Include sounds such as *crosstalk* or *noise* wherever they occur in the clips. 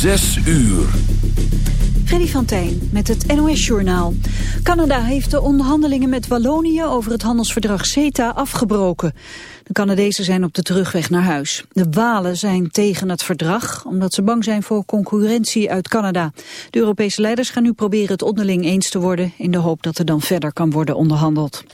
Zes uur. Freddy van Tijn met het NOS-journaal. Canada heeft de onderhandelingen met Wallonië over het handelsverdrag CETA afgebroken. De Canadezen zijn op de terugweg naar huis. De Walen zijn tegen het verdrag, omdat ze bang zijn voor concurrentie uit Canada. De Europese leiders gaan nu proberen het onderling eens te worden... in de hoop dat er dan verder kan worden onderhandeld.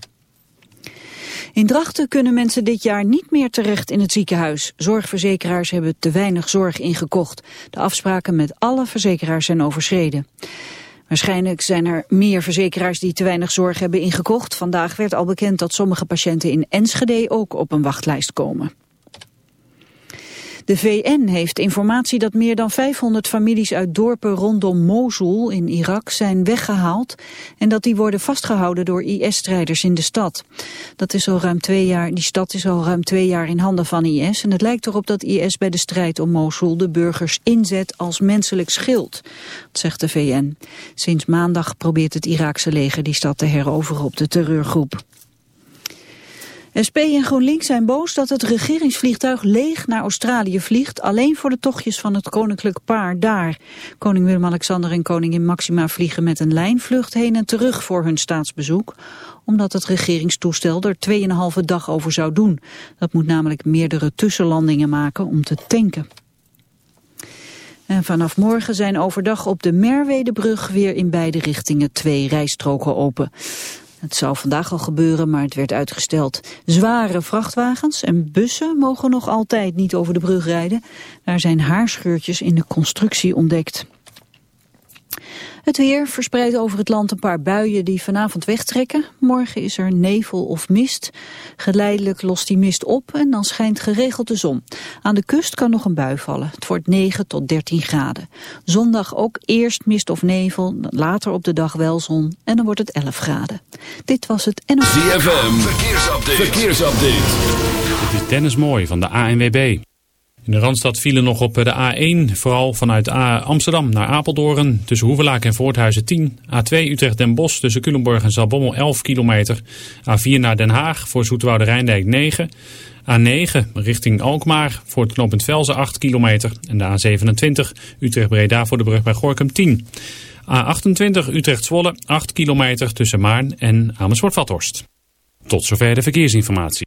In Drachten kunnen mensen dit jaar niet meer terecht in het ziekenhuis. Zorgverzekeraars hebben te weinig zorg ingekocht. De afspraken met alle verzekeraars zijn overschreden. Waarschijnlijk zijn er meer verzekeraars die te weinig zorg hebben ingekocht. Vandaag werd al bekend dat sommige patiënten in Enschede ook op een wachtlijst komen. De VN heeft informatie dat meer dan 500 families uit dorpen rondom Mosul in Irak zijn weggehaald en dat die worden vastgehouden door IS-strijders in de stad. Dat is al ruim twee jaar, die stad is al ruim twee jaar in handen van IS en het lijkt erop dat IS bij de strijd om Mosul de burgers inzet als menselijk schild, dat zegt de VN. Sinds maandag probeert het Iraakse leger die stad te heroveren op de terreurgroep. SP en GroenLinks zijn boos dat het regeringsvliegtuig leeg naar Australië vliegt, alleen voor de tochtjes van het koninklijk paar daar. Koning Willem-Alexander en koningin Maxima vliegen met een lijnvlucht heen en terug voor hun staatsbezoek, omdat het regeringstoestel er 2,5 dag over zou doen. Dat moet namelijk meerdere tussenlandingen maken om te tanken. En vanaf morgen zijn overdag op de Merwedebrug weer in beide richtingen twee rijstroken open. Het zou vandaag al gebeuren, maar het werd uitgesteld. Zware vrachtwagens en bussen mogen nog altijd niet over de brug rijden. Daar zijn haarscheurtjes in de constructie ontdekt. Het weer verspreidt over het land een paar buien die vanavond wegtrekken. Morgen is er nevel of mist. Geleidelijk lost die mist op en dan schijnt geregeld de zon. Aan de kust kan nog een bui vallen. Het wordt 9 tot 13 graden. Zondag ook eerst mist of nevel, later op de dag wel zon en dan wordt het 11 graden. Dit was het NOS. ZFM, verkeersupdate. verkeersupdate. Dit is Dennis Mooi van de ANWB. In de Randstad vielen nog op de A1, vooral vanuit Amsterdam naar Apeldoorn. Tussen Hoevelaak en Voorthuizen 10. A2 Utrecht-Den Bosch tussen Culemborg en Zalbommel 11 kilometer. A4 naar Den Haag voor Zoetewoude Rijndijk 9. A9 richting Alkmaar voor het knooppunt Velzen 8 kilometer. En de A27 Utrecht-Breda voor de brug bij Gorkum 10. A28 Utrecht-Zwolle 8 kilometer tussen Maarn en Amersfoort-Vathorst. Tot zover de verkeersinformatie.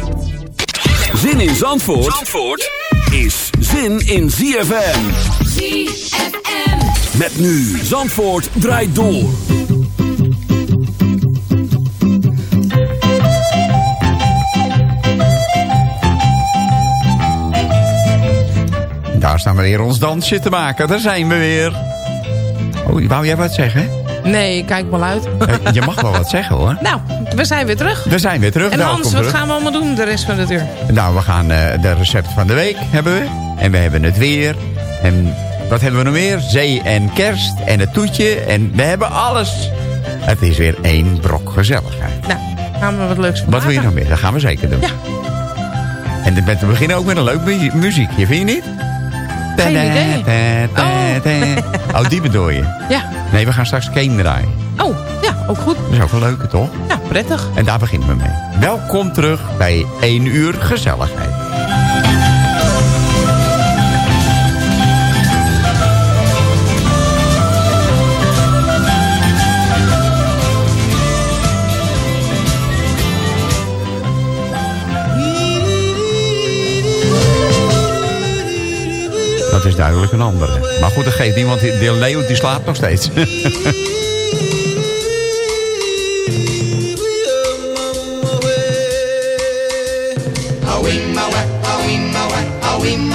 Zin in Zandvoort, Zandvoort is zin in ZFM. ZFM. Met nu Zandvoort draait door. Daar staan we weer ons dansje te maken. Daar zijn we weer. Oh, wou jij wat zeggen? Nee, kijk maar uit. Eh, Je mag wel wat zeggen hoor. nou, we zijn weer terug. We zijn weer terug. En Hans, wat terug. gaan we allemaal doen de rest van het uur? Nou, we gaan eh, de recept van de week hebben we. En we hebben het weer. En wat hebben we nog meer? Zee en kerst en het toetje. En we hebben alles. Het is weer één brok gezelligheid. Nou, gaan we wat leuks van Wat wil je maken. nog meer? Dat gaan we zeker doen. Ja. En we beginnen ook met een leuk mu- muziekje, vind je niet? Geen idee. Oh. oh, die bedoel je? *laughs* Ja. Nee, we gaan straks Kane draaien. Oh, ja, ook goed. Dat is ook wel leuk, toch? Ja, prettig. En daar beginnen we mee. Welkom terug bij 1 uur gezelligheid. Dat is de duidelijk een andere. Maar goed, dat geeft niemand. De leeuw die slaapt nog steeds. *laughs* In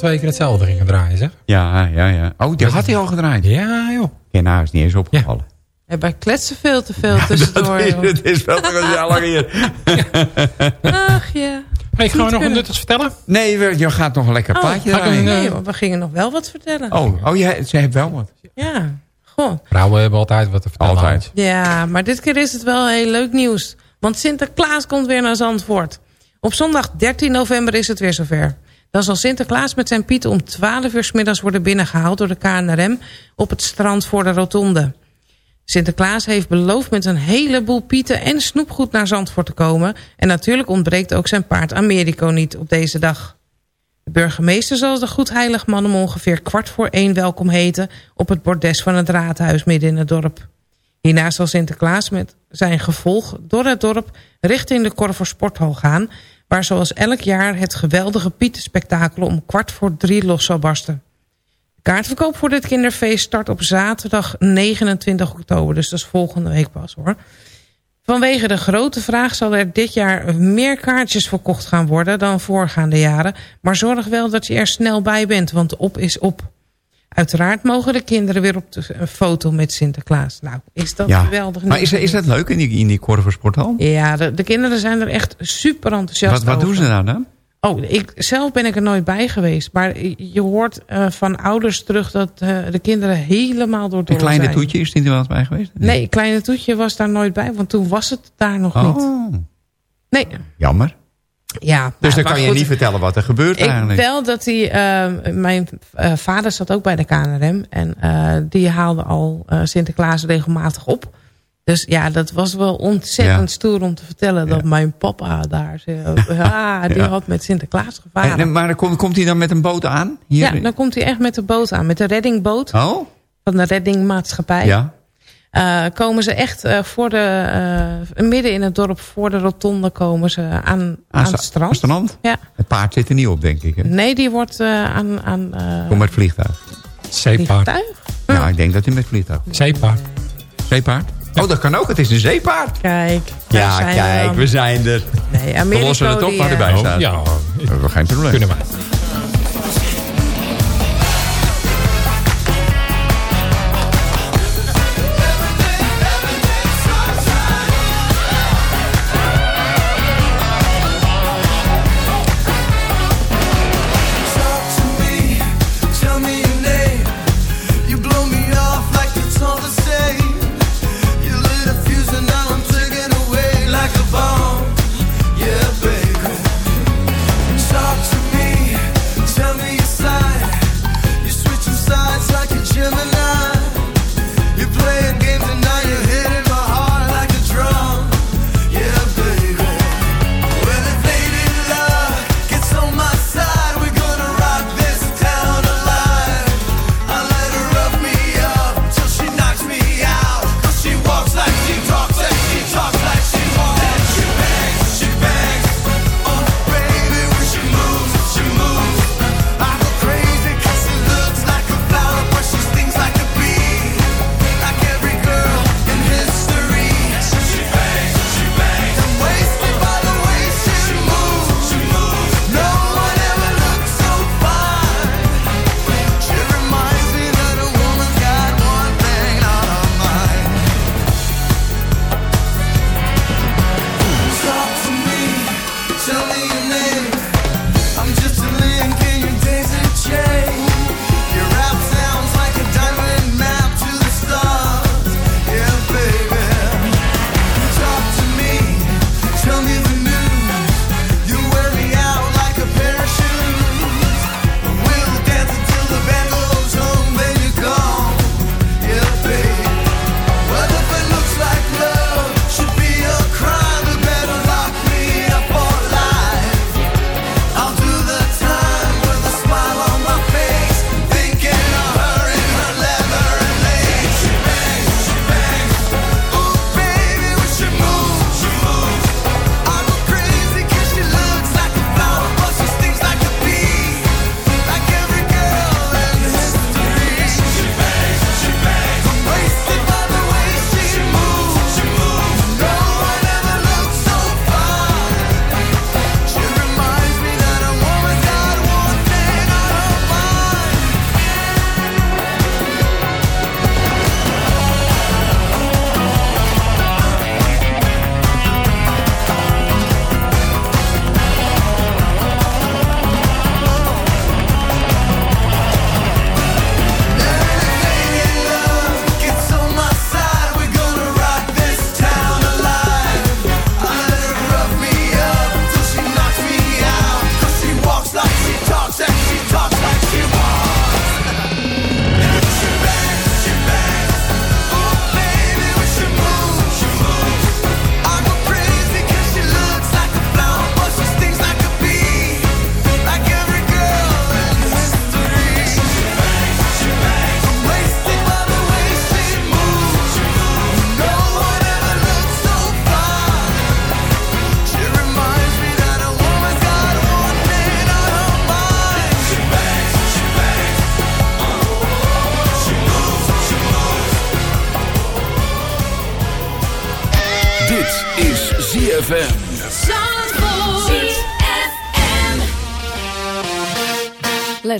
twee keer hetzelfde gingen draaien, zeg? Ja, ja, ja. Oh, die had hij al gedraaid. Ja, joh. Ja, nou is niet eens opgevallen. Ja, wij kletsen veel te veel tussendoor. Het is, het is wel te gezellig hier. *laughs* Ach ja. Hey, gaan we nog een nuttigs vertellen? Nee, we- je gaat nog een lekker Oh, plaatje draaien. een, Nee, we gingen nog wel wat vertellen. Oh, oh ja, ze heeft wel wat. Ja, goh. Vrouwen hebben altijd wat te vertellen. Altijd. Ja, maar dit keer is het wel heel leuk nieuws. Want Sinterklaas komt weer naar Zandvoort. Op zondag 13 november is het weer zover. Dan zal Sinterklaas met zijn Piet om 12 uur 's middags worden binnengehaald door de KNRM op het strand voor de rotonde. Sinterklaas heeft beloofd met een heleboel pieten en snoepgoed naar Zandvoort te komen. En natuurlijk ontbreekt ook zijn paard Americo niet op deze dag. De burgemeester zal de goedheilig man om ongeveer kwart voor één welkom heten... op het bordes van het raadhuis midden in het dorp. Hierna zal Sinterklaas met zijn gevolg door het dorp richting de Korver Sporthal gaan... waar zoals elk jaar het geweldige Pietenspektakel om kwart voor drie los zal barsten. De kaartverkoop voor dit kinderfeest start op zaterdag 29 oktober. Dus dat is volgende week pas hoor. Vanwege de grote vraag zal er dit jaar meer kaartjes verkocht gaan worden dan voorgaande jaren. Maar zorg wel dat je er snel bij bent, want op is op. Uiteraard mogen de kinderen weer op de een foto met Sinterklaas. Nou, is dat Ja. geweldig. Maar is, is dat leuk in die, in die Korversporthal? Ja, de, de kinderen zijn er echt super enthousiast Wat, wat doen over. ze nou dan? Oh, ik, zelf ben ik er nooit bij geweest. Maar je hoort eh, van ouders terug dat eh, de kinderen helemaal door Een dol kleine zijn. toetje, is die er wel bij geweest? Nee, kleine toetje was daar nooit bij, want toen was het daar nog niet. Oh, Nee, jammer. Ja. Dus dan kan je goed, niet vertellen wat er gebeurt Ik eigenlijk. wel dat hij... eh, mijn eh, vader zat ook bij de KNRM. En eh, die haalde al eh, Sinterklaas regelmatig op. Dus ja, dat was wel ontzettend Ja. stoer om te vertellen... dat mijn papa daar... Ja, *laughs* die Ja. had met Sinterklaas gevaren. En- maar dan komt, komt hij dan met een boot aan? Hier? ja, dan komt hij echt met de boot aan. Met de reddingboot Oh? van de reddingmaatschappij. Ja. Eh, komen ze echt eh, voor de, eh, midden in het dorp, voor de rotonde, komen ze aan, aan, Aan het strand. strand? Ja. Het paard zit er niet op, denk ik. Hè? Nee, die wordt eh, aan, aan eh, Kom met vliegtuig. Zeepaard. vliegtuig. Ja, ik denk dat hij met vliegtuig. Zeepaard. Zeepaard? Oh, dat kan ook. Het is een zeepaard. Kijk, Ja, we kijk, we zijn er. Nee, We lossen het op, eh, erbij Oh, staat. ja, Dat is geen probleem. kunnen wij.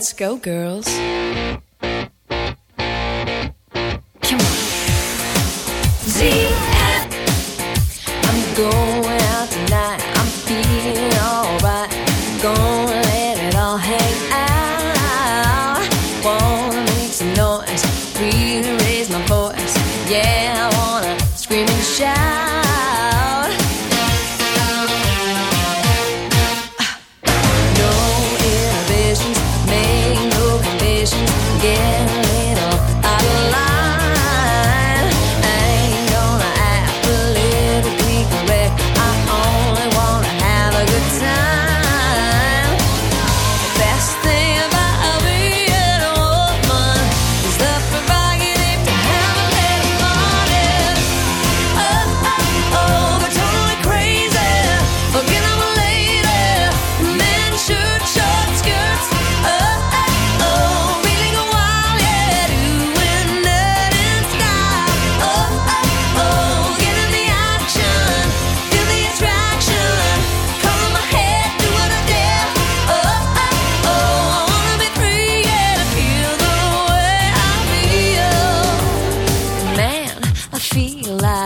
Let's go, girls.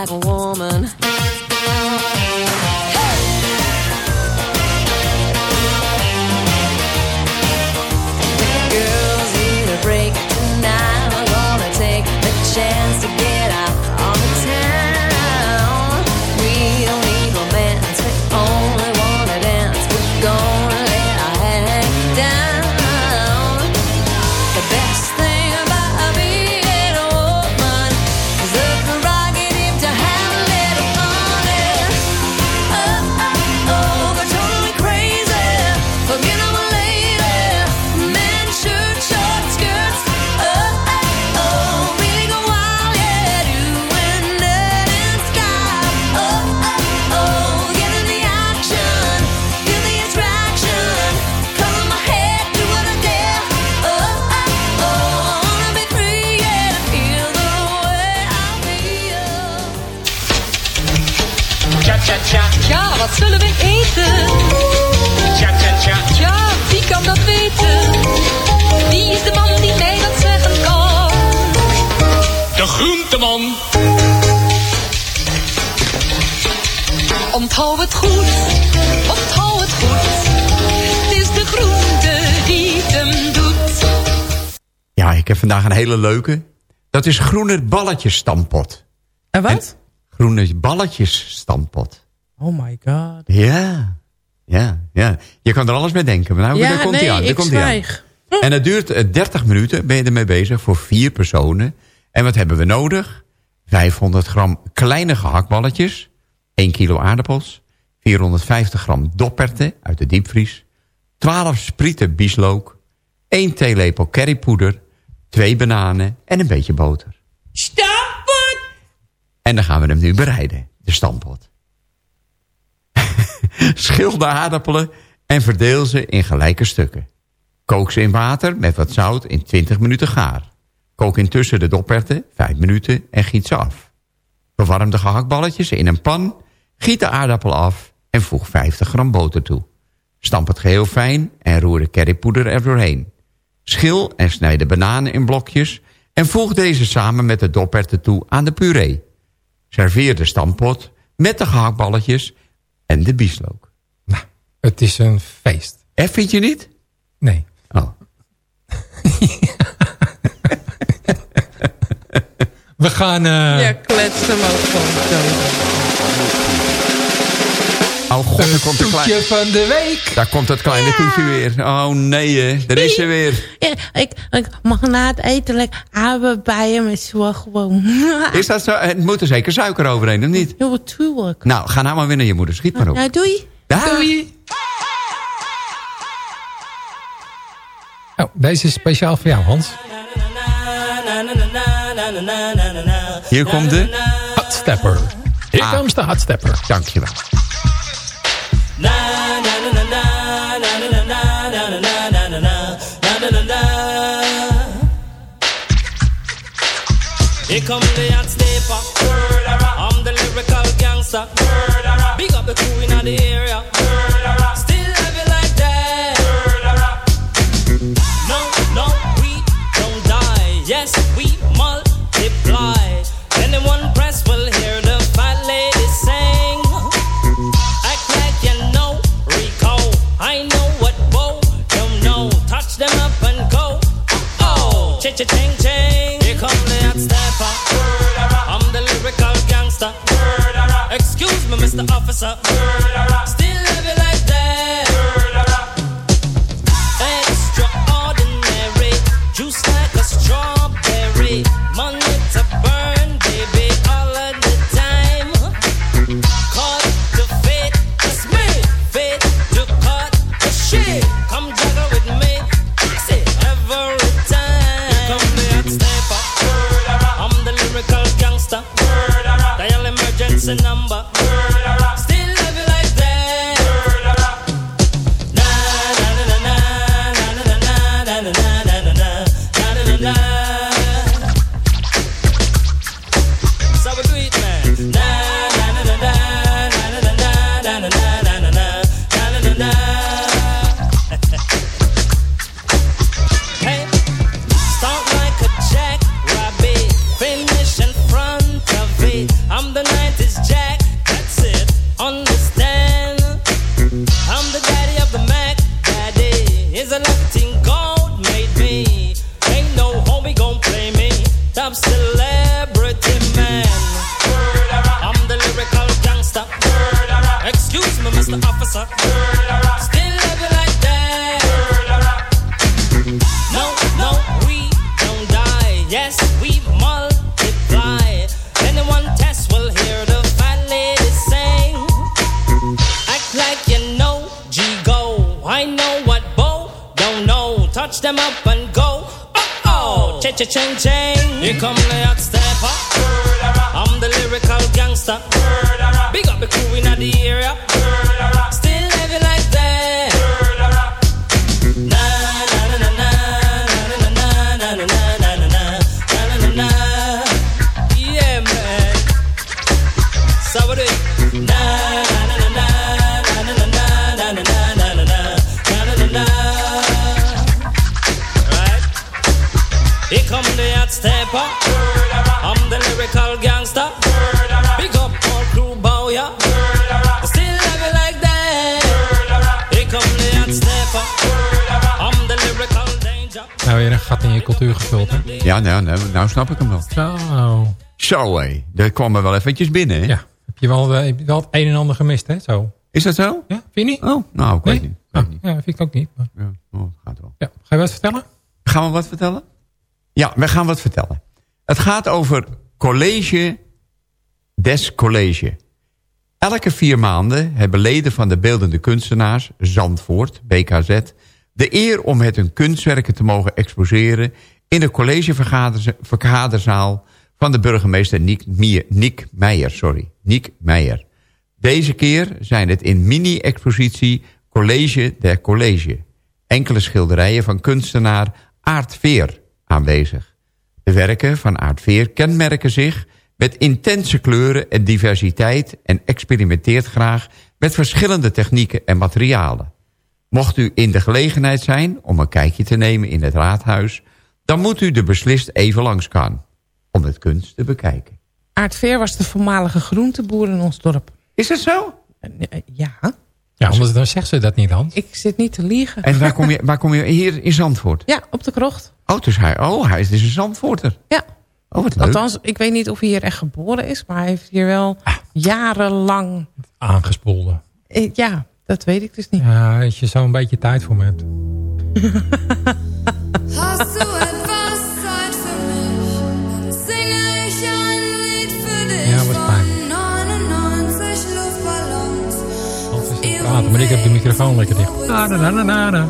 Like a woman. Zullen we eten? Ja, wie kan dat weten? Wie is de man die mij dat zeggen kan? De groenteman. Onthoud het goed, onthoud het goed. Het is de groente die het hem doet. Ja, ik heb vandaag een hele leuke. Dat is groene balletjes stampot. En wat? Groene balletjes stampot. Oh my god. Ja, ja, ja. Je kan er alles mee denken. Maar nou, Ja, daar komt nee, hij aan. daar ik komt hij aan. zwijg. En het duurt eh, 30 minuten, ben je ermee bezig, voor vier personen. En wat hebben we nodig? 500 gram kleine gehaktballetjes, 1 kilo aardappels, 450 gram dopperten uit de diepvries, 12 sprieten bieslook, 1 theelepel currypoeder, 2 bananen en een beetje boter. Stampot! En dan gaan we hem nu bereiden, de stampot. Schil de aardappelen en verdeel ze in gelijke stukken. Kook ze in water met wat zout in 20 minuten gaar. Kook intussen de doperten 5 minuten en giet ze af. Verwarm de gehaktballetjes in een pan, giet de aardappel af en voeg 50 gram boter toe. Stamp het geheel fijn en roer de currypoeder er doorheen. Schil en snijd de bananen in blokjes en voeg deze samen met de doperten toe aan de puree. Serveer de stampot met de gehaktballetjes en de bieslook. Nou, het is een feest. En vind je niet? Nee. Oh. *laughs* We gaan... eh, Ja, klets hem ook gewoon zo. Oh god, daar komt, een toetje klein, van de week. daar komt dat kleine toetje weer. Oh nee, hè. daar is ze weer. Ja, ik, ik mag na het eten bij hem is wel gewoon. *laughs* Is dat zo? Het moet er zeker suiker overheen, of niet? Ja, natuurlijk. Nou, ga nou maar weer naar je moeder. Schiet maar op. Ja, doei. Dag. Oh, deze is speciaal voor jou, Hans. Hier komt de... Hot stepper. Hier Ah. komt de hot stepper. Dankjewel. Here come the hot stepper. I'm the lyrical gangster. gangster. Big up the crew in the area. what's up? Them up and go. Oh oh, cha cha ching ching. Here come the hot stepper. I'm the lyrical gangster. Big up the crew in the area. Cultuur gevuld, hè? Ja, nou, nou, nou snap ik hem wel. Zo. Zo, hé. Dat kwam er wel eventjes binnen, hè? Ja. Heb je wel, eh, heb je wel het een en ander gemist, hè? Zo. Is dat zo? Ja, vind je niet? Oh, nou, ik weet niet. Ah, Weet niet. ja, vind ik ook niet. maar- Ja, oh, gaat wel. Ja. Ga je wat vertellen? Gaan we wat vertellen? Ja, we gaan wat vertellen. Het gaat over college des college. Elke vier maanden hebben leden van de beeldende kunstenaars... Zandvoort, BKZ... de eer om met hun kunstwerken te mogen exposeren... in de collegevergaderzaal van de burgemeester Niek, Mier- Meijer. Sorry, Niek Meijer. Deze keer zijn het in mini-expositie College der College. Enkele schilderijen van kunstenaar Aart Veer aanwezig. De werken van Aart Veer kenmerken zich met intense kleuren en diversiteit... en experimenteert graag met verschillende technieken en materialen. Mocht u in de gelegenheid zijn om een kijkje te nemen in het raadhuis... dan moet u er beslist even langs gaan om het kunst te bekijken. Aart Veer was de voormalige groenteboer in ons dorp. Is dat zo? Eh, Ja, Ja, anders dan zegt ze dat niet, Hans. ik zit niet te liegen. En waar kom je, *laughs* waar kom je hier in Zandvoort? Ja, op de krocht. Oh, dus hij, oh, hij is dus een Zandvoorter. Ja. Oh, wat leuk. Althans, ik weet niet of hij hier echt geboren is, maar hij heeft hier wel jarenlang... Aangespoelde. Eh, Ja, dat weet ik dus niet. Ja, als je zo'n een beetje tijd voor me hebt. ja, was fijn. Maar ik heb de microfoon lekker dicht. Na, na, na, na.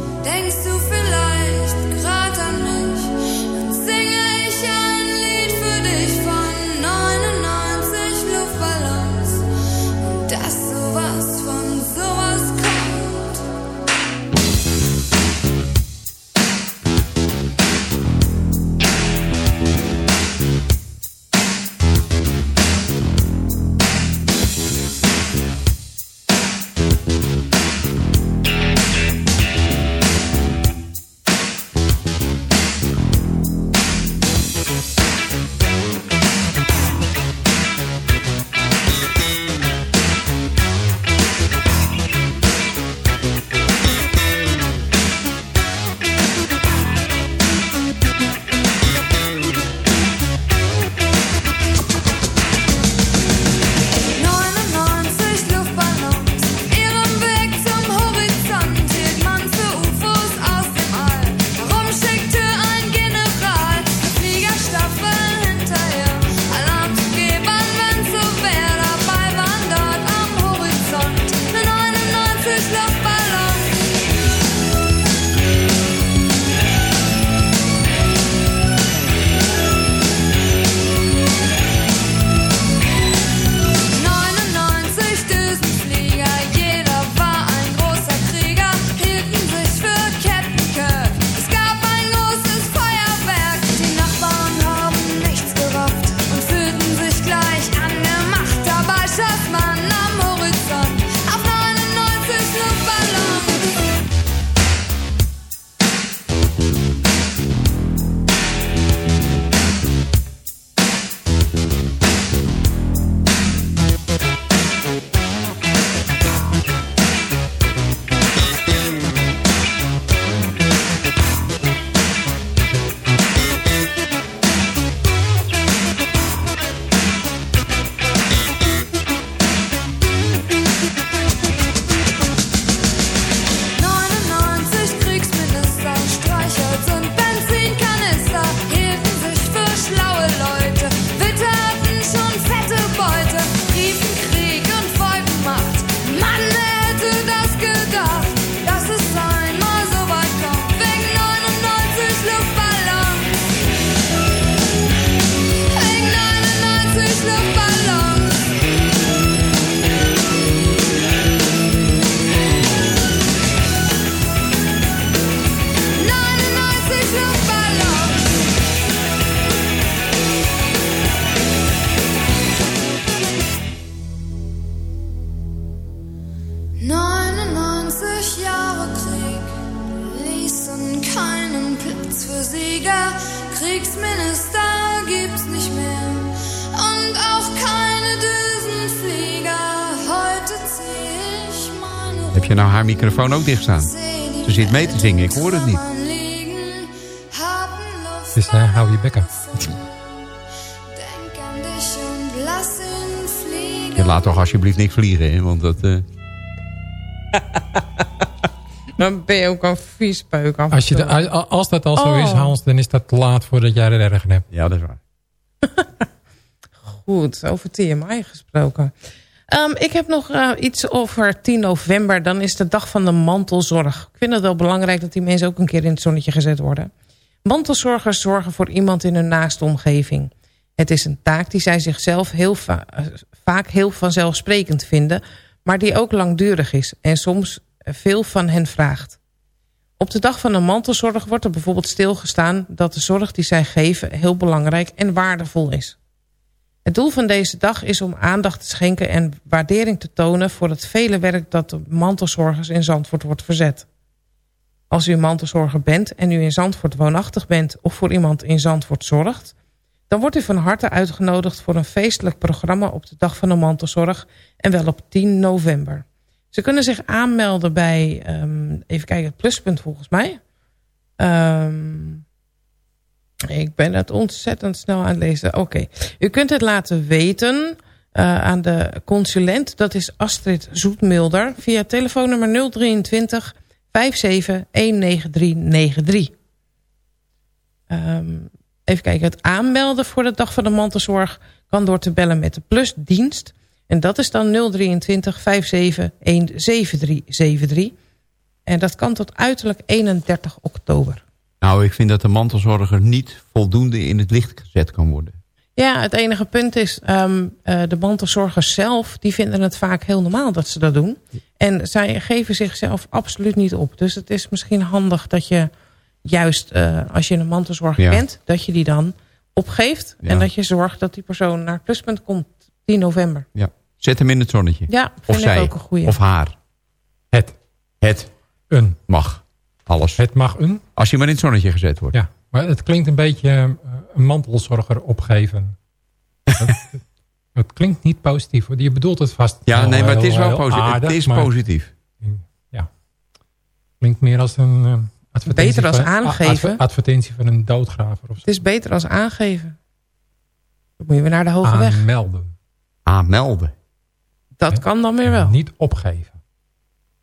Kriegsminister gibt's nicht mehr und auch keine Düsenflieger. Heute zieh ich meine Heb je nou haar microfoon ook dicht staan? Ze zit mee te zingen, ik hoor het niet. Luft. Dus eh, hou je bekken. Je laat toch alsjeblieft niks vliegen, hè? Want dat... eh, Dan ben je ook een viespeuk af. en Als, je de, als dat al zo Oh. is, Hans, dan is dat te laat voordat jij er erger hebt. ja, dat is waar. *laughs* Goed, over TMI gesproken. Ehm, ik heb nog eh, iets over 10 november. Dan is de dag van de mantelzorg. Ik vind het wel belangrijk dat die mensen ook een keer in het zonnetje gezet worden. Mantelzorgers zorgen voor iemand in hun naaste omgeving. Het is een taak die zij zichzelf heel va- eh, vaak heel vanzelfsprekend vinden... maar die ook langdurig is en soms veel van hen vraagt. Op de dag van de mantelzorg wordt er bijvoorbeeld stilgestaan... dat de zorg die zij geven heel belangrijk en waardevol is. Het doel van deze dag is om aandacht te schenken en waardering te tonen... voor het vele werk dat de mantelzorgers in Zandvoort wordt verzet. Als u mantelzorger bent en u in Zandvoort woonachtig bent... of voor iemand in Zandvoort zorgt... dan wordt u van harte uitgenodigd voor een feestelijk programma... op de dag van de mantelzorg en wel op 10 november. Ze kunnen zich aanmelden bij, ehm, even kijken, het pluspunt volgens mij... Ehm ik ben het ontzettend snel aan het lezen. Oké. U kunt het laten weten eh, aan de consulent. Dat is Astrid Zoetmulder. Via telefoonnummer 023 57 19393. Ehm, even kijken. Het aanmelden voor de dag van de mantelzorg... kan door te bellen met de plusdienst. En dat is dan 023 57 17373. En dat kan tot uiterlijk 31 oktober. Nou, ik vind dat de mantelzorger niet voldoende in het licht gezet kan worden. Ja, het enige punt is, ehm, eh, de mantelzorgers zelf... die vinden het vaak heel normaal dat ze dat doen. En zij geven zichzelf absoluut niet op. Dus het is misschien handig dat je juist eh, als je een mantelzorger Ja. bent... dat je die dan opgeeft. Ja. En dat je zorgt dat die persoon naar het pluspunt komt 10 november. Ja. Zet hem in het zonnetje. Ja, of vind ik zij, ook een goeie. of haar. Het. Het Een. mag. Alles. Het mag een. Als je maar in het zonnetje gezet wordt. Ja, maar het klinkt een beetje eh, een mantelzorger opgeven. *laughs* het, het klinkt niet positief. Je bedoelt het vast Ja, nee, maar het is wel positief. aardig, het is maar positief. Ja. Klinkt meer als een eh, advertentie, Beter als van, aangeven. adver- advertentie van een doodgraver of zo. Het is beter als aangeven. Dan moet je weer naar de hoge weg. Aanmelden. Aanmelden. Dat kan dan weer wel. Niet opgeven.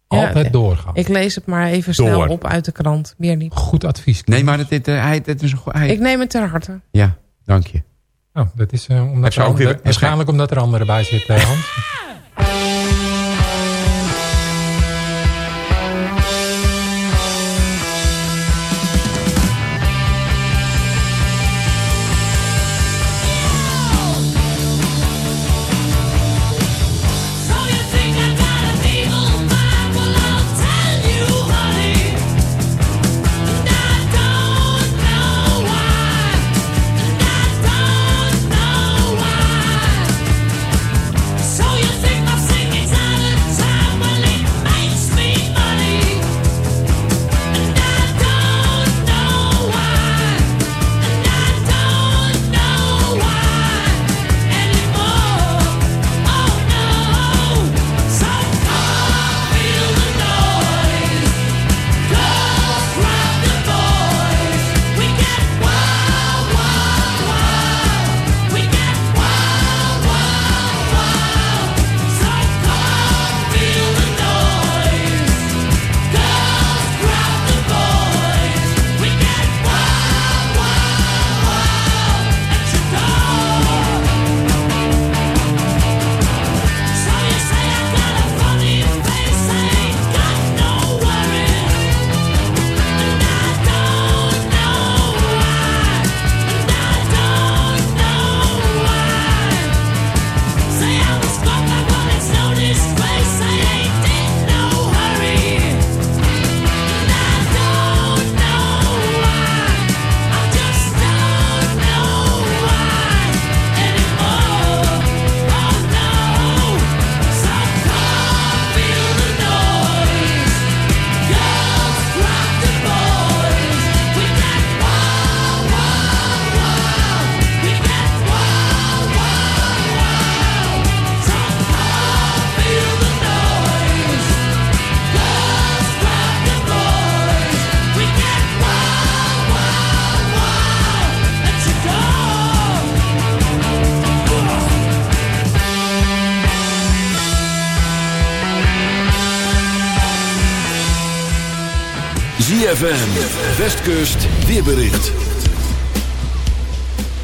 Ja, Altijd doorgaan. Ik lees het maar even snel op uit de krant. Meer niet. Goed advies. Nee, maar het, het, eh, hij, het is een goe- hij, Ik neem het ter harte. Ja, dank je. Oh, dat is eh, omdat er ook weer- andere- waarschijnlijk omdat er anderen bij zitten, *laughs* Hans. ZFM, Westkust, weerbericht.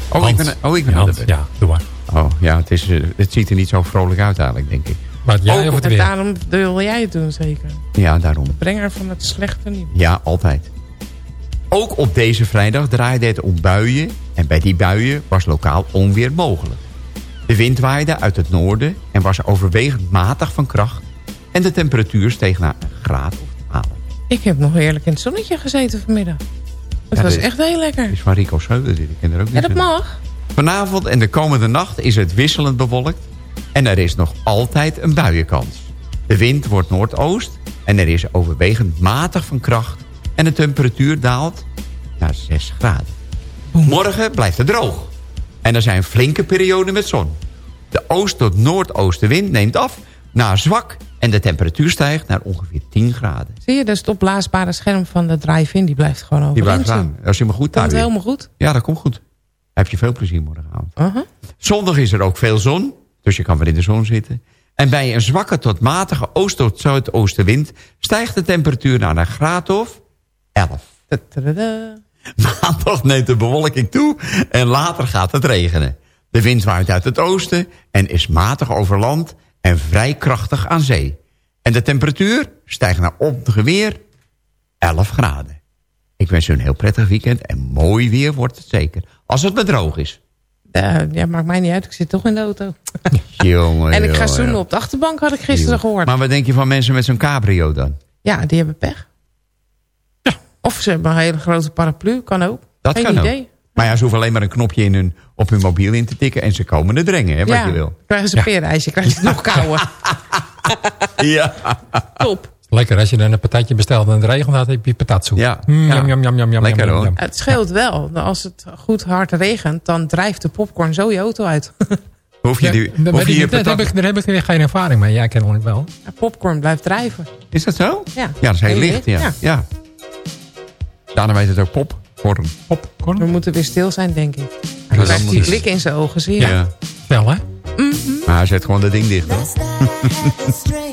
Oh, ik ben, oh, ik ben aan de beurt. Ja, doe maar. Oh, ja, het, is, eh, het ziet er niet zo vrolijk uit eigenlijk, denk ik. Maar jij Oh, of het en weer? daarom wil jij het doen, zeker. Ja, daarom. Brenger van het slechte nieuws. Ja, altijd. Ook op deze vrijdag draaide het om buien. En bij die buien was lokaal onweer mogelijk. De wind waaide uit het noorden en was overwegend matig van kracht. En de temperatuur steeg naar een graad of 12. Ik heb nog heerlijk in het zonnetje gezeten vanmiddag. Het Ja, was dit- echt heel lekker. Is van Rico Schreuder dit. Ik ken er ook niet Ja, dat mag. Vanavond en de komende nacht is het wisselend bewolkt. En er is nog altijd een buienkans. De wind wordt noordoost en er is overwegend matig van kracht. En de temperatuur daalt naar 6 graden. Morgen blijft het droog. En er zijn flinke perioden met zon. De oost- tot noordoostenwind neemt af naar zwak... en de temperatuur stijgt naar ongeveer 10 graden. Zie je, dus het opblaasbare scherm van de drive-in... die blijft gewoon Die overeind blijft staan. Als je me goed Komt helemaal goed. Ja, dat komt goed. Heb je veel plezier morgenavond. Uh-huh. Zondag is er ook veel zon, dus je kan weer in de zon zitten. En bij een zwakke tot matige oost- tot zuidoostenwind... stijgt de temperatuur naar een graad of 11. Tadaa. Maandag neemt de bewolking toe en later gaat het regenen. De wind waait uit het oosten en is matig over land en vrij krachtig aan zee. En de temperatuur stijgt naar ongeveer 11 graden. Ik wens u een heel prettig weekend en mooi weer wordt het zeker. Als het maar droog is. Ja, ja, maakt mij niet uit. Ik zit toch in de auto. *laughs* Jongen, en ik ga zoenen op de achterbank, had ik gisteren gehoord. Maar wat denk je van mensen met zo'n cabrio dan? Ja, die hebben pech. Of ze hebben een hele grote paraplu, kan ook. Dat Geen kan idee. ook. Maar ja, ze hoeven alleen maar een knopje in hun, op hun mobiel in te tikken... en ze komen er drengen, hè, wat ja, je wil. krijgen ze een peerreisje, krijgen ze het *laughs* nog kouder. Ja. Top. Lekker, als je dan een patatje bestelt en het regent, dan heb je patatsoep. Ja. Mm, Ja. Jam, jam, jam, jam, jam, Lekker, jam. Het scheelt wel. Als het goed hard regent, dan drijft de popcorn zo je auto uit. *laughs* Hoef je, Ja, die, hoef je ik je heb, ik, daar heb ik weer geen ervaring mee. Jij kennelijk wel. Ja, popcorn blijft drijven. Is dat zo? Ja. Ja, dat is heel licht, licht, ja. ja. ja. Daarna weet het ook popcorn. Popcorn. We moeten weer stil zijn, denk ik. Hij dat krijgt die blik in zijn ogen, zie je. Ja. Wel, hè? Maar hij zet gewoon dat ding dicht, hoor. *laughs*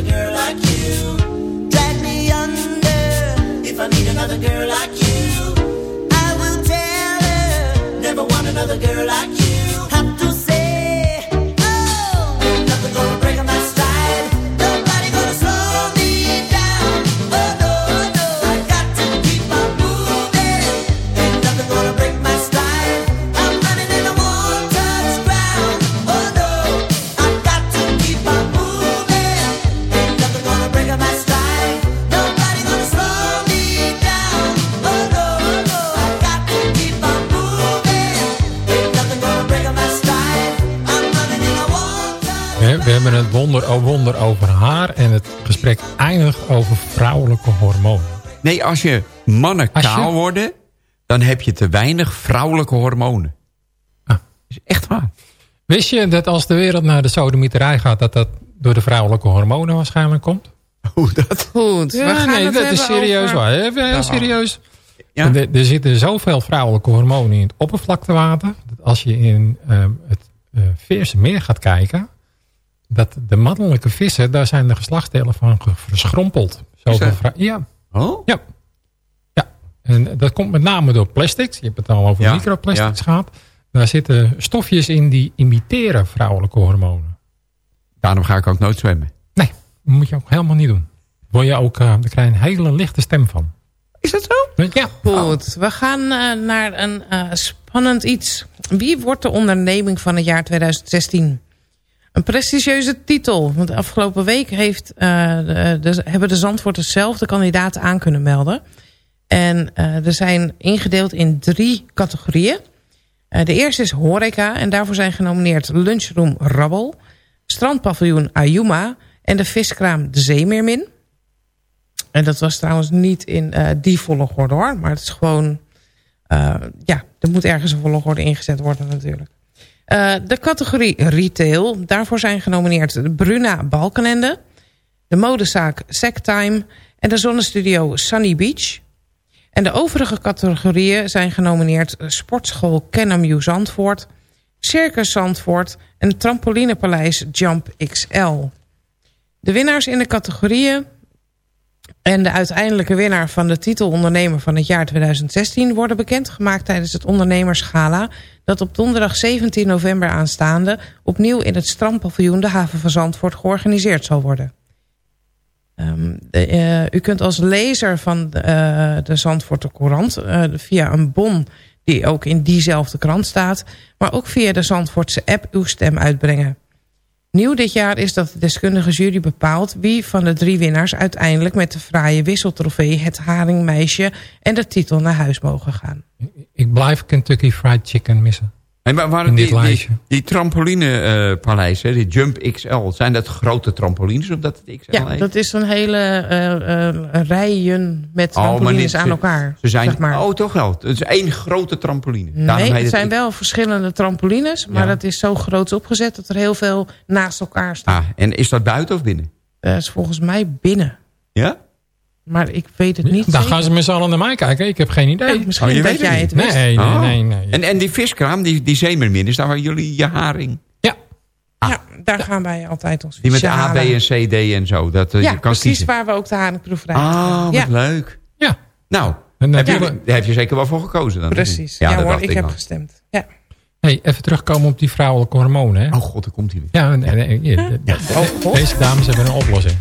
another girl like you drag me under. If I meet another girl like you, I will tell her. Never want another girl like you. Wonder oh wonder over haar. En het gesprek eindigt over vrouwelijke hormonen. Nee, als je mannen Als je- kaal worden... dan heb je te weinig vrouwelijke hormonen. Ah. is echt waar. Wist je dat als de wereld naar de sodemieterij gaat... dat dat door de vrouwelijke hormonen waarschijnlijk komt? Hoe dat? Goed, we Ja, gaan nee, het dat is serieus over- waar. Even heel serieus. Ja? Er, er zitten zoveel vrouwelijke hormonen in het oppervlaktewater. Dat als je in ehm, het eh Veerse meer gaat kijken. Dat de mannelijke vissen, daar zijn de geslachtsdelen van verschrompeld. Vrou- ja, Oh? ja. ja. En dat komt met name door plastics. Je hebt het al over Ja, microplastics ja. gehad. Daar zitten stofjes in die imiteren vrouwelijke hormonen. Daarom ga ik ook nooit zwemmen. Nee, dat moet je ook helemaal niet doen. Word je ook, eh, daar krijg je een hele lichte stem van. Is dat zo? Ja, Goed, we gaan eh, naar een eh, spannend iets. Wie wordt de onderneming van het jaar 2016? Een prestigieuze titel. Want afgelopen week heeft, eh, de, de- hebben de Zandvoorters zelf de kandidaten aan kunnen melden. En eh, er zijn ingedeeld in drie categorieën. Eh, de eerste is horeca. En daarvoor zijn genomineerd Lunchroom Rabbel. Strandpaviljoen Ayuma. En de viskraam De Zeemeermin. En dat was trouwens niet in eh, die volgorde hoor. Maar het is gewoon... eh, ja, er moet ergens een volgorde ingezet worden natuurlijk. Eh, de categorie retail. Daarvoor zijn genomineerd Bruna Balkenende. De modezaak Sectime. En de zonnestudio Sunny Beach. En de overige categorieën zijn genomineerd Sportschool Kenamu Zandvoort. Circus Zandvoort. En trampolinepaleis Jump XL. De winnaars in de categorieën en de uiteindelijke winnaar van de titel ondernemer van het jaar 2016 worden bekendgemaakt tijdens het ondernemersgala dat op donderdag 17 november aanstaande opnieuw in het strandpaviljoen de haven van Zandvoort georganiseerd zal worden. Ehm, eh, u kunt als lezer van de, eh, de Zandvoorter Courant eh, via een bon die ook in diezelfde krant staat, maar ook via de Zandvoortse app uw stem uitbrengen. Nieuw dit jaar is dat de deskundige jury bepaalt wie van de drie winnaars uiteindelijk met de fraaie wisseltrofee het haringmeisje en de titel naar huis mogen gaan. ik blijf Kentucky Fried Chicken missen. En waar waren In die, dit die, lijstje. die trampolinepaleizen, die Jump XL, zijn dat grote trampolines of dat het XL Ja, heet? dat is een hele eh, eh, rijen met Oh, trampolines niet- aan ze- elkaar. Ze zijn, zeg maar. Oh, toch wel. Het is één grote trampoline. Nee, heet het het zijn wel verschillende trampolines, maar Ja. dat is zo groot opgezet dat er heel veel naast elkaar staan. Ah, en is dat buiten of binnen? Dat is volgens mij binnen. Ja? Maar ik weet het niet Dan zeker. gaan ze met z'n allen naar mij kijken. Ik heb geen idee. Ja, misschien Oh, je weet jij niet. het wist. nee, nee, Oh. nee, nee. En, en die viskraam, die, die zeemermin, is daar waar jullie je haring... Ja, Ja, daar gaan wij altijd ons Die met A, B en C, D en zo. Dat eh, Ja, je kan precies kiezen. waar we ook de haringproeverij Ah, wat ja, leuk. ja. Nou, En, heb je, daar heb je zeker wel voor gekozen dan. precies. Ja, dat hoor, dacht ik heb al. gestemd. Ja. hey, even terugkomen op die vrouwelijke hormonen. Hè? Oh god, daar komt hij weer. Ja, nee, nee, ja, ja, Oh, God. deze dames hebben een oplossing.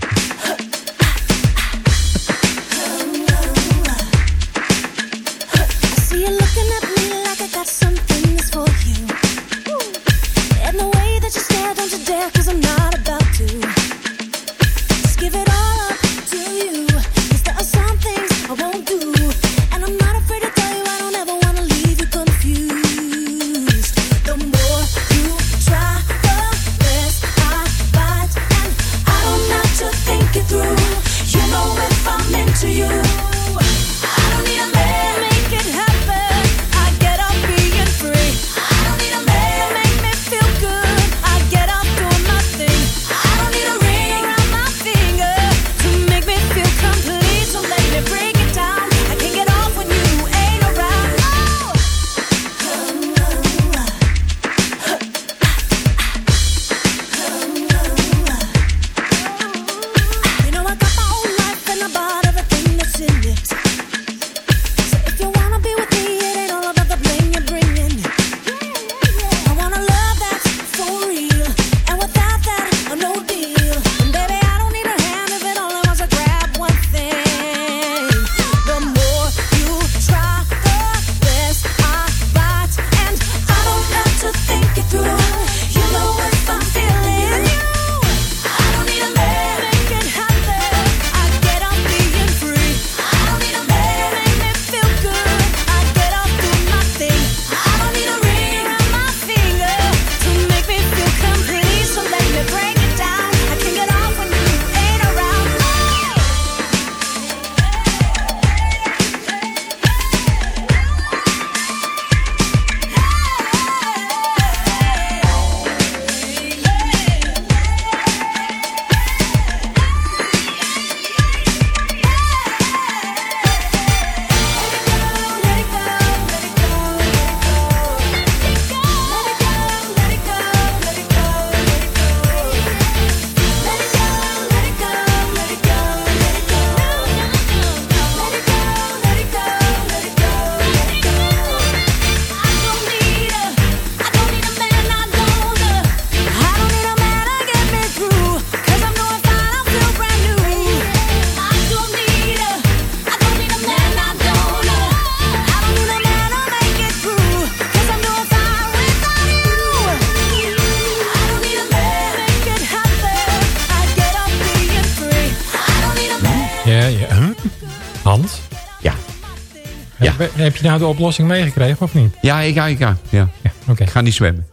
Nou de oplossing meegekregen of niet? Ja, ik, ja, ik, ja. ja. Ja, oké. Ik ga niet zwemmen.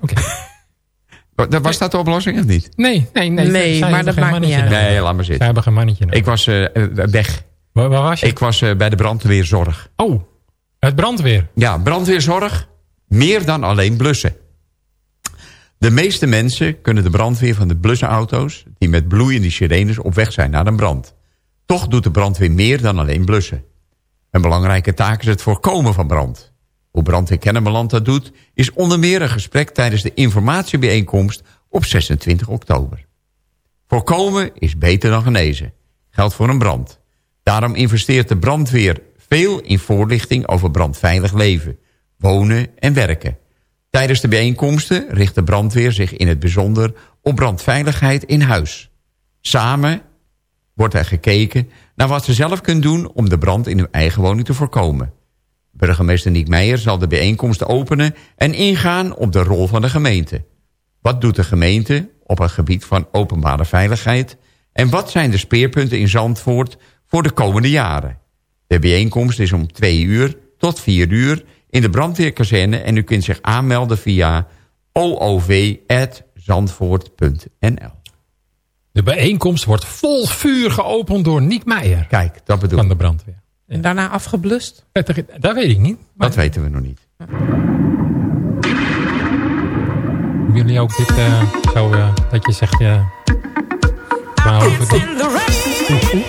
oké. *laughs* Wa- Was dat de oplossing of niet? Nee, nee, nee. Nee, zij maar dat geen maakt niet uit. Nee, laat maar Zij zitten. hebben geen mannetje nodig. Ik was eh, eh, weg. Waar, waar was je? Ik was eh, bij de brandweerzorg. Oh, het brandweer. Ja, brandweerzorg. Meer dan alleen blussen. De meeste mensen kunnen de brandweer van de blussenauto's... die met bloeiende sirenes op weg zijn naar een brand. Toch doet de brandweer meer dan alleen blussen. Een belangrijke taak is het voorkomen van brand. Hoe Brandweer Kennemerland dat doet... is onder meer een gesprek tijdens de informatiebijeenkomst op 26 oktober. Voorkomen is beter dan genezen. Geldt voor een brand. Daarom investeert de brandweer veel in voorlichting over brandveilig leven, wonen en werken. Tijdens de bijeenkomsten richt de brandweer zich in het bijzonder op brandveiligheid in huis. Samen wordt er gekeken naar wat ze zelf kunnen doen om de brand in hun eigen woning te voorkomen. Burgemeester Niek Meijer zal de bijeenkomst openen en ingaan op de rol van de gemeente. Wat doet de gemeente op het gebied van openbare veiligheid? En wat zijn de speerpunten in Zandvoort voor de komende jaren? De bijeenkomst is om 2 uur tot 4 uur in de brandweerkazerne... en u kunt zich aanmelden via oov.zandvoort.nl. De bijeenkomst wordt vol vuur geopend door Niek Meijer Kijk, dat bedoel van ik. de brandweer. En daarna afgeblust. Dat, dat weet ik niet. Maar Dat weten we nog niet. hebben jullie ook dit eh, zo, eh, dat je zegt... ja maar over de- in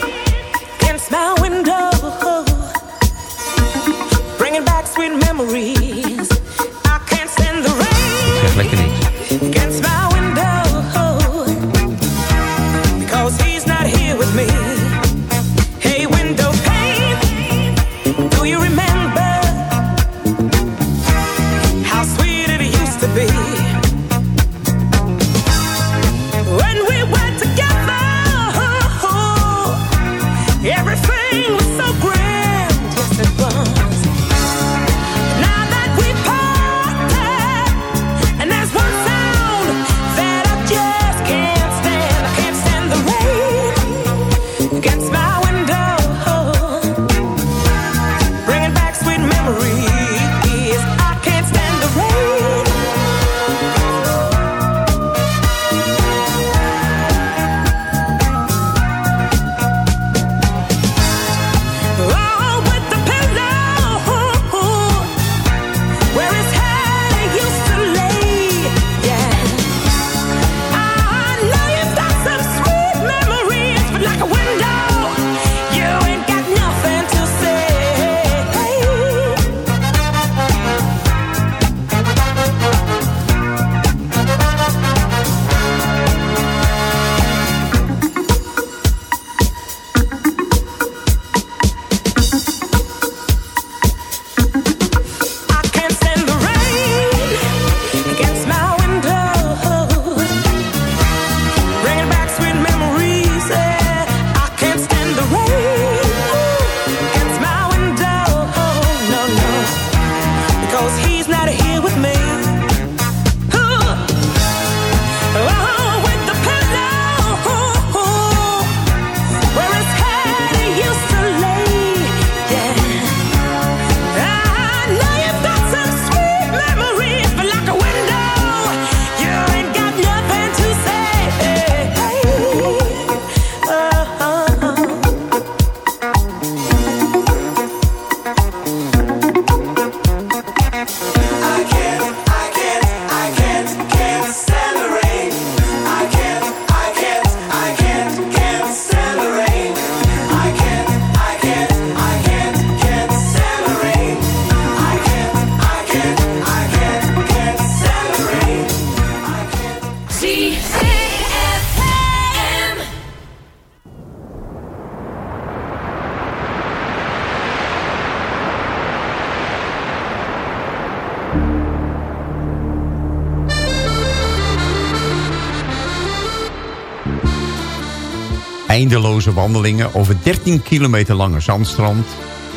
eindeloze wandelingen over 13 kilometer lange zandstrand...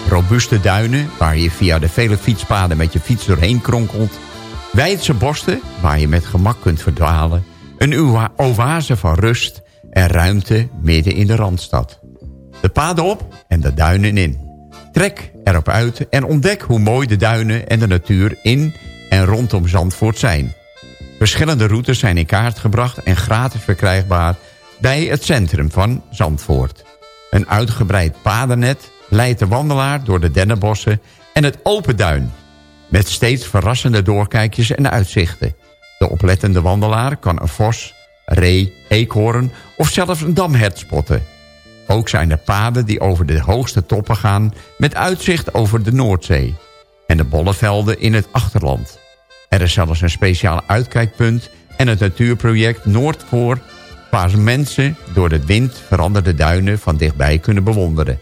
robuuste duinen waar je via de vele fietspaden met je fiets doorheen kronkelt... wijdse borsten waar je met gemak kunt verdwalen... een oase van rust en ruimte midden in de Randstad. De paden op en de duinen in. Trek erop uit en ontdek hoe mooi de duinen en de natuur in en rondom Zandvoort zijn. Verschillende routes zijn in kaart gebracht en gratis verkrijgbaar bij het centrum van Zandvoort. Een uitgebreid padennet leidt de wandelaar door de dennenbossen en het open duin... met steeds verrassende doorkijkjes en uitzichten. De oplettende wandelaar kan een vos, ree, eekhoorn of zelfs een damhert spotten. Ook zijn er paden die over de hoogste toppen gaan... met uitzicht over de Noordzee en de bollevelden in het achterland. Er is zelfs een speciaal uitkijkpunt en het natuurproject Noordvoor waar mensen door de wind veranderde duinen van dichtbij kunnen bewonderen.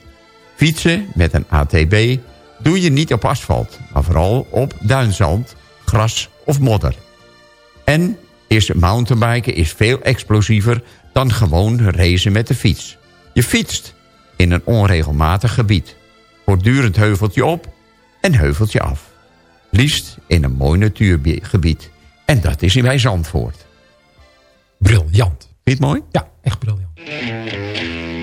Fietsen met een ATB doe je niet op asfalt, maar vooral op duinzand, gras of modder. En is mountainbiken is veel explosiever dan gewoon racen met de fiets. Je fietst in een onregelmatig gebied. Voortdurend heuveltje op en heuveltje af. Liefst in een mooi natuurgebied. En dat is in bij Zandvoort. Briljant. Heet mooi? Ja, echt briljant.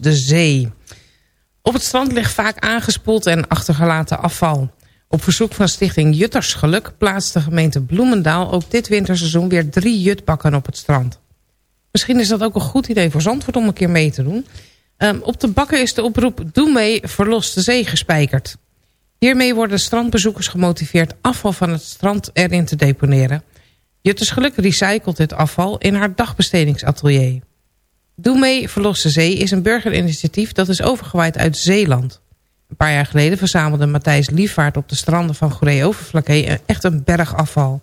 De zee. Op het strand ligt vaak aangespoeld en achtergelaten afval. Op verzoek van stichting Juttersgeluk plaatst de gemeente Bloemendaal... ook dit winterseizoen weer drie jutbakken op het strand. Misschien is dat ook een goed idee voor Zandvoort om een keer mee te doen. Ehm, op de bakken is de oproep Doe mee, verlos de zee gespijkerd. Hiermee worden strandbezoekers gemotiveerd afval van het strand erin te deponeren. Juttersgeluk recycelt dit afval in haar dagbestedingsatelier. Doe mee, verlos de zee is een burgerinitiatief dat is overgewaaid uit Zeeland. Een paar jaar geleden verzamelde Matthijs Liefvaart op de stranden van Goeree-Overflakkee echt een berg afval.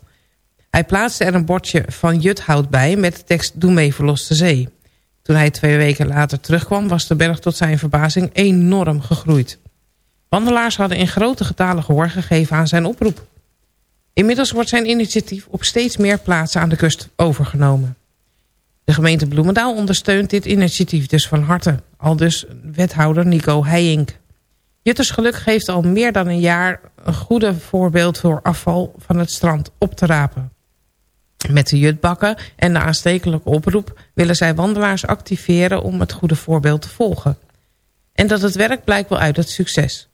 Hij plaatste er een bordje van juthout bij met de tekst Doe mee, verlos de zee. Toen hij twee weken later terugkwam was de berg tot zijn verbazing enorm gegroeid. Wandelaars hadden in grote getalen gehoor gegeven aan zijn oproep. Inmiddels wordt zijn initiatief op steeds meer plaatsen aan de kust overgenomen. De gemeente Bloemendaal ondersteunt dit initiatief dus van harte. Al dus wethouder Nico Heijink. Juttersgeluk geeft al meer dan een jaar een goede voorbeeld voor afval van het strand op te rapen. Met de jutbakken en de aanstekelijke oproep willen zij wandelaars activeren om het goede voorbeeld te volgen. En dat het werk blijkt wel uit het succes.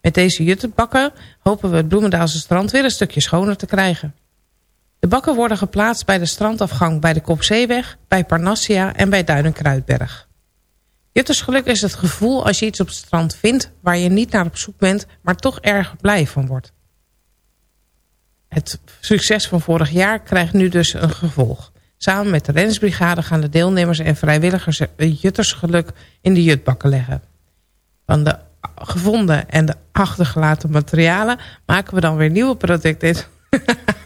Met deze juttenbakken hopen we het Bloemendaalse strand weer een stukje schoner te krijgen. De bakken worden geplaatst bij de strandafgang bij de Kopzeeweg, bij Parnassia en bij Duinenkruidberg. Juttersgeluk is het gevoel als je iets op het strand vindt waar je niet naar op zoek bent, maar toch erg blij van wordt. Het succes van vorig jaar krijgt nu dus een gevolg. Samen met de Rensbrigade gaan de deelnemers en vrijwilligers Juttersgeluk in de jutbakken leggen. Van de gevonden en de achtergelaten materialen maken we dan weer nieuwe producten. *laughs*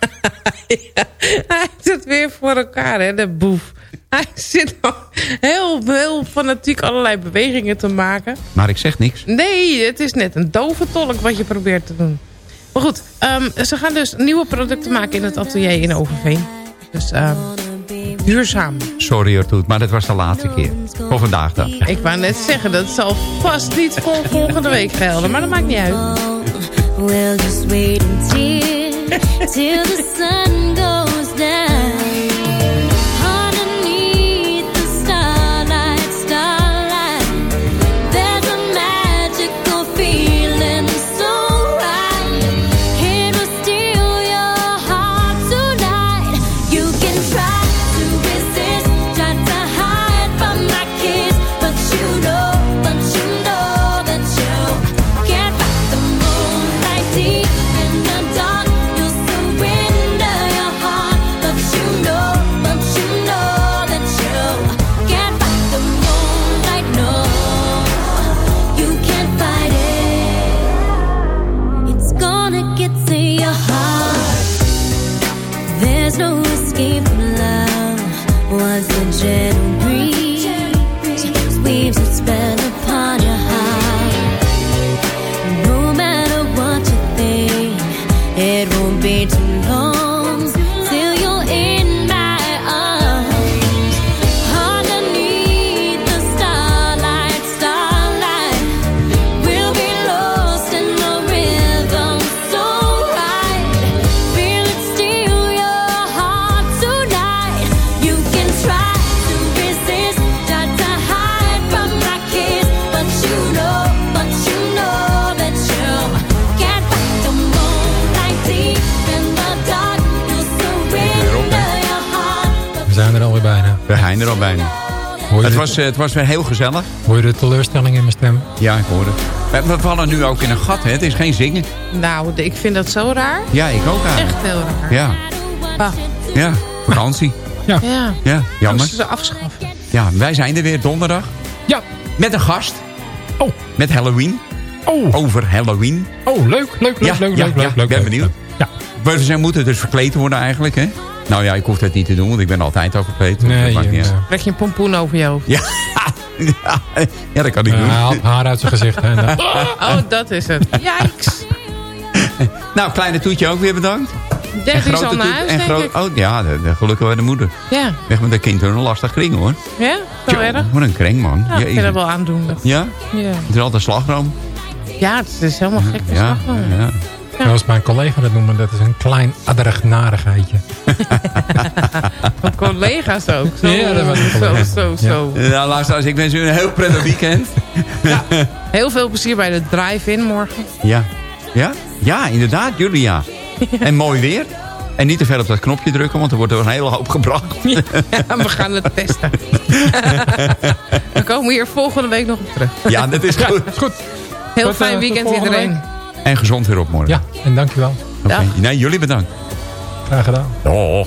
ja, *laughs* hij zit weer voor elkaar, hè, de boef. Hij zit nog heel, heel fanatiek allerlei bewegingen te maken. Maar ik zeg niks. Nee, het is net een dove tolk wat je probeert te doen. Maar goed, ehm, ze gaan dus nieuwe producten maken in het atelier in Overveen. Dus ehm, duurzaam. Sorry Artoet, maar dat was de laatste keer. Voor vandaag dan. Ik wou net zeggen, dat zal vast niet voor volgende week gelden. Maar dat maakt niet uit. We'll just wait until till the sun zijn er al bijna. Hoor je, Het was, eh, het was weer heel gezellig. hoor je de teleurstelling in mijn stem? Ja, ik hoor het. We- We vallen nu ook in een gat, hè. Het is geen zingen. Nou, ik vind dat zo raar. Ja, ik ook eigenlijk. Echt heel raar. Ja, ja. Vakantie. ja. Ja, jammer. Moesten ze afschaffen. Ja, wij zijn er weer donderdag. Ja. Met een gast. Oh. Met Halloween. Oh, Over Halloween. oh leuk, leuk, leuk, Ja, leuk, ja, leuk, ja, leuk, leuk. ben leuk, benieuwd. leuk. Ja. We zijn moeten dus verkleed worden eigenlijk, hè. Nou ja, ik hoef dat niet te doen, want ik ben altijd. Dus Nee, dat maakt niet en, uit. Krijg je een pompoen over je hoofd. Ja. ja, *laughs* ja, dat kan ik eh, doen. hij haalt haar uit zijn gezicht. Hè, dan- *laughs* Oh, dat is het. Yikes. *laughs* Nou, kleine toetje ook weer bedankt. Dert is al naar toet- huis, en denk groot- ik. Oh ja, de, de, gelukkig bij de moeder. Ja. Weg met de kind door een lastig kring hoor. Ja? Zo erg? Wat een kring man. Ja, ik vind dat wel aandoenlijk. Ja? Ja, Het is altijd slagroom. ja het is helemaal gek. Ja, Ja. ja. Zoals mijn collega dat noemen, dat is een klein adderig narigheidje. *laughs* Van collega's ook. Zo, Ja, dat was zo, zo, zo. Nou, luisteraars, ik wens u een heel prettig weekend. *laughs* Heel veel plezier bij de drive-in morgen. Ja. Ja? Ja, inderdaad, Julia. *laughs* En mooi weer. En niet te veel op dat knopje drukken, want er wordt er een hele hoop gebracht. Ja, we gaan het testen. we komen hier volgende week nog op terug. Ja, dat is goed. Goed. Heel Tot, eh, fijn tot weekend iedereen. En gezond weer op morgen. Ja, en dankjewel. Oké. Dag. Nee, jullie bedankt. Graag gedaan. Oh.